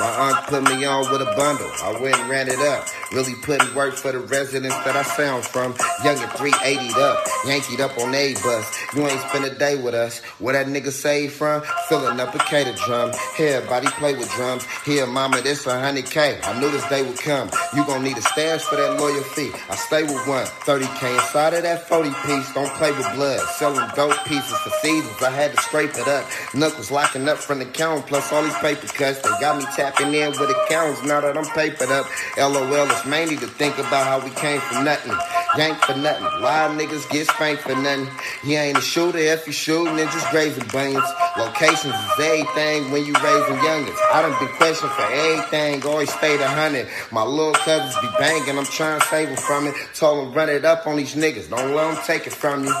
My aunt put me on with a bundle. I went and ran it up. Really putting work for the residents that I sound from. Young and 380'd up, Yankeed up on A bus. You ain't spend a day with us. Where that nigga saved from? Filling up a cater drum. Here, body play with drums. Here, mama, this a hundred K. I knew this day would come. You gon' need a stash for that lawyer fee. I stay with one. 30K inside of that 40 piece. Don't play with blood. Selling dope pieces for seasons. I had to scrape it up. Knuckles locking up from the count. Plus all these paper cuts. They got me tapping in with accounts now that I'm papered up. LOL is mainly to think about how we came from nothing. Yank for nothing. Of niggas get spanked for nothing. He ain't a shooter if you shooting and just grazing bunions. Locations is everything when you raising youngins. I done been questioned for everything, always stayed a hundred. My little cousins be banging, I'm trying to save them from it. Told them run it up on these niggas, don't let them take it from you.